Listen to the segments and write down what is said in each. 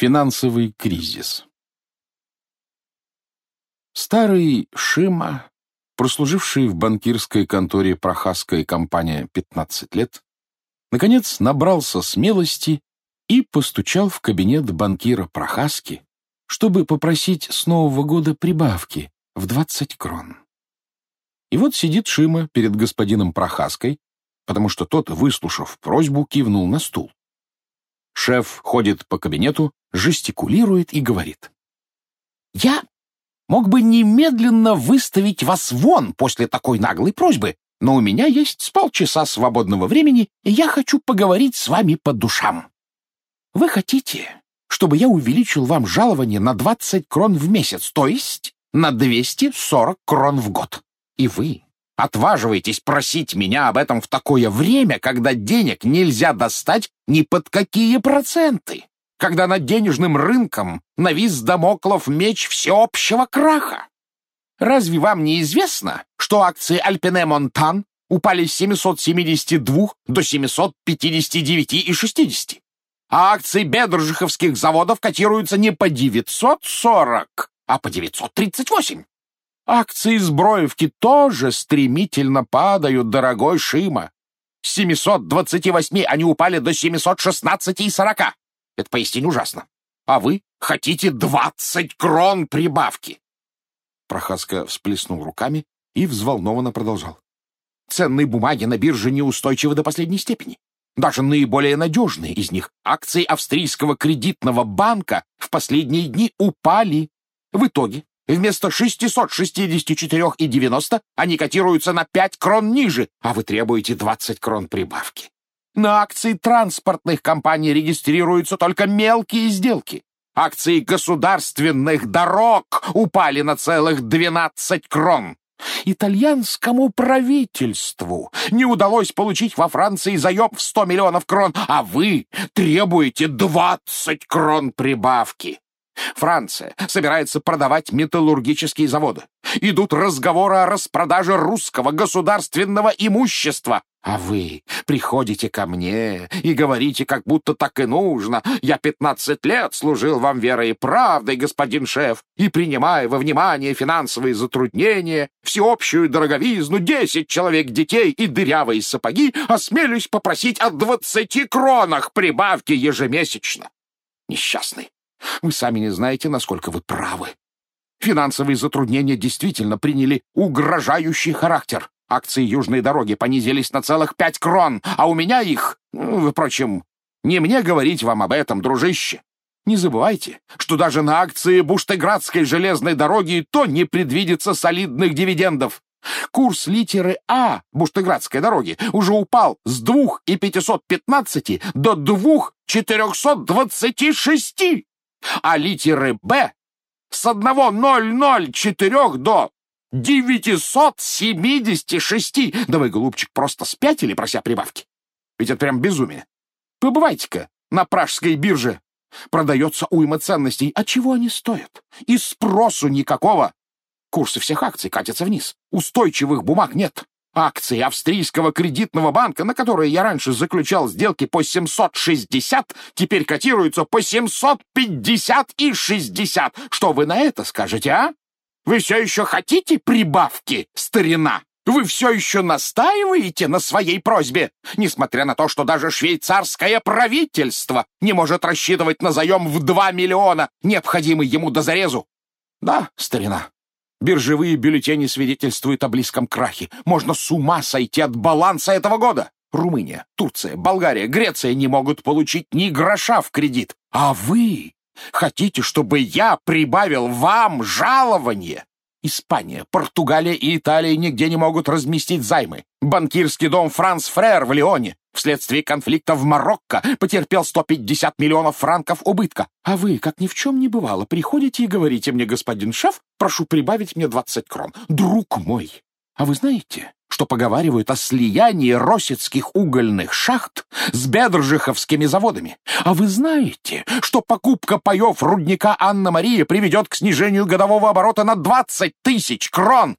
Финансовый кризис Старый Шима, прослуживший в банкирской конторе Прохасская компания 15 лет, наконец набрался смелости и постучал в кабинет банкира Прохаски, чтобы попросить с Нового года прибавки в 20 крон. И вот сидит Шима перед господином Прохаской, потому что тот, выслушав просьбу, кивнул на стул. Шеф ходит по кабинету, жестикулирует и говорит. «Я мог бы немедленно выставить вас вон после такой наглой просьбы, но у меня есть с полчаса свободного времени, и я хочу поговорить с вами по душам. Вы хотите, чтобы я увеличил вам жалование на 20 крон в месяц, то есть на 240 крон в год. И вы отваживаетесь просить меня об этом в такое время, когда денег нельзя достать ни под какие проценты, когда над денежным рынком навис домоклов меч всеобщего краха. Разве вам не известно, что акции Альпине Монтан упали с 772 до 759,60? А акции бедржиховских заводов котируются не по 940, а по 938. Акции Сброевки тоже стремительно падают, дорогой Шима. С 728 они упали до 716,40. Это поистине ужасно. А вы хотите 20 крон прибавки. Прохаска всплеснул руками и взволнованно продолжал. Ценные бумаги на бирже неустойчивы до последней степени. Даже наиболее надежные из них, акции австрийского кредитного банка, в последние дни упали. В итоге Вместо 664,90 они котируются на 5 крон ниже, а вы требуете 20 крон прибавки. На акции транспортных компаний регистрируются только мелкие сделки. Акции государственных дорог упали на целых 12 крон. Итальянскому правительству не удалось получить во Франции заем в 100 миллионов крон, а вы требуете 20 крон прибавки. Франция собирается продавать металлургические заводы. Идут разговоры о распродаже русского государственного имущества. А вы приходите ко мне и говорите, как будто так и нужно. Я пятнадцать лет служил вам верой и правдой, господин шеф, и, принимая во внимание финансовые затруднения, всеобщую дороговизну, десять человек детей и дырявые сапоги, осмелюсь попросить о двадцати кронах прибавки ежемесячно. Несчастный. Вы сами не знаете, насколько вы правы. Финансовые затруднения действительно приняли угрожающий характер. Акции Южной дороги понизились на целых пять крон, а у меня их... Ну, впрочем, не мне говорить вам об этом, дружище. Не забывайте, что даже на акции Буштеградской железной дороги то не предвидится солидных дивидендов. Курс литеры А Буштеградской дороги уже упал с 2,515 до 2,426 а литеры «Б» с 1,004 до 976. Да вы, голубчик, просто спятили, прося прибавки. Ведь это прям безумие. Побывайте-ка на пражской бирже. Продается уйма ценностей. А чего они стоят? И спросу никакого. Курсы всех акций катятся вниз. Устойчивых бумаг нет. Акции австрийского кредитного банка, на которые я раньше заключал сделки по 760, теперь котируются по 750 и 60. Что вы на это скажете, а? Вы все еще хотите прибавки, старина? Вы все еще настаиваете на своей просьбе, несмотря на то, что даже швейцарское правительство не может рассчитывать на заем в 2 миллиона, необходимый ему до зарезу. Да, старина, Биржевые бюллетени свидетельствуют о близком крахе. Можно с ума сойти от баланса этого года. Румыния, Турция, Болгария, Греция не могут получить ни гроша в кредит. А вы хотите, чтобы я прибавил вам жалование? Испания, Португалия и Италия нигде не могут разместить займы. Банкирский дом Франс Фрер в Лионе вследствие конфликта в Марокко потерпел 150 миллионов франков убытка. А вы, как ни в чем не бывало, приходите и говорите мне, господин шеф, прошу прибавить мне 20 крон. Друг мой, а вы знаете, что поговаривают о слиянии росицких угольных шахт с бедржиховскими заводами. А вы знаете, что покупка паев рудника Анна-Мария приведет к снижению годового оборота на 20 тысяч крон?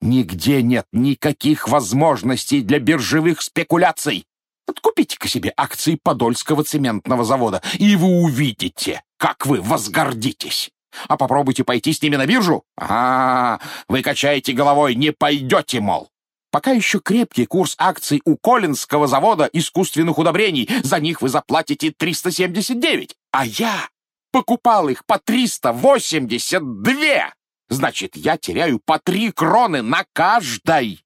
Нигде нет никаких возможностей для биржевых спекуляций. Откупите-ка себе акции Подольского цементного завода, и вы увидите, как вы возгордитесь! А попробуйте пойти с ними на биржу. А, вы качаете головой, не пойдете, мол. Пока еще крепкий курс акций у Коллинского завода искусственных удобрений. За них вы заплатите 379. А я покупал их по 382. Значит, я теряю по три кроны на каждой.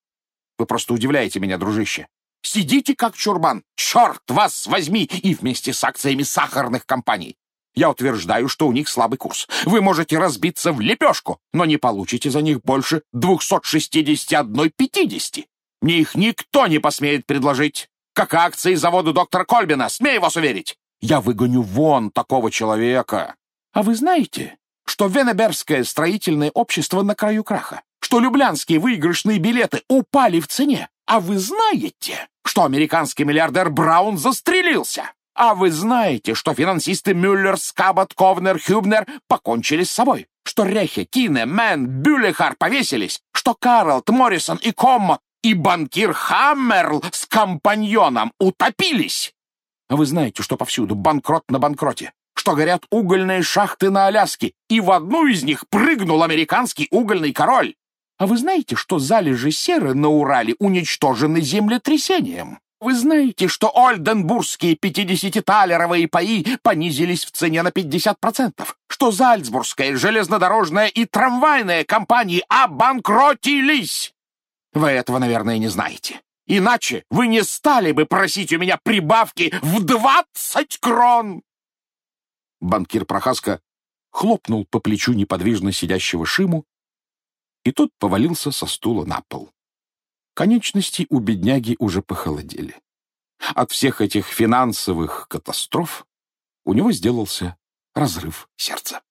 Вы просто удивляете меня, дружище. Сидите как чурбан, черт вас возьми, и вместе с акциями сахарных компаний. Я утверждаю, что у них слабый курс. Вы можете разбиться в лепешку, но не получите за них больше 261,50. Мне их никто не посмеет предложить. Как акции завода доктора Кольбина, смею вас уверить. Я выгоню вон такого человека. А вы знаете, что Венеберское строительное общество на краю краха? Что люблянские выигрышные билеты упали в цене? А вы знаете, что американский миллиардер Браун застрелился? А вы знаете, что финансисты Мюллер, Скабот, Ковнер, Хюбнер покончили с собой? Что Рехе, Кине, Мэн, Бюлехар повесились? Что Карлт, Моррисон и Коммо и банкир Хаммерл с компаньоном утопились? А вы знаете, что повсюду банкрот на банкроте? Что горят угольные шахты на Аляске, и в одну из них прыгнул американский угольный король? А вы знаете, что залежи серы на Урале уничтожены землетрясением? Вы знаете, что ольденбургские 50-талеровые паи понизились в цене на 50%, что Зальцбургская железнодорожная и трамвайная компании обанкротились? Вы этого, наверное, не знаете. Иначе вы не стали бы просить у меня прибавки в 20 крон. Банкир Прохаска хлопнул по плечу неподвижно сидящего Шиму, и тот повалился со стула на пол. Конечности у бедняги уже похолодели. От всех этих финансовых катастроф у него сделался разрыв сердца.